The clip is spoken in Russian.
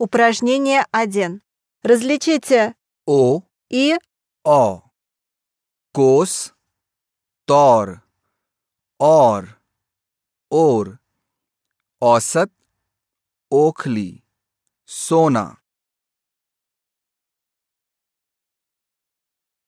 Упражнение 1. Различите «у» «и» «о». कोस тор, ор, ор, осад, окли, сона.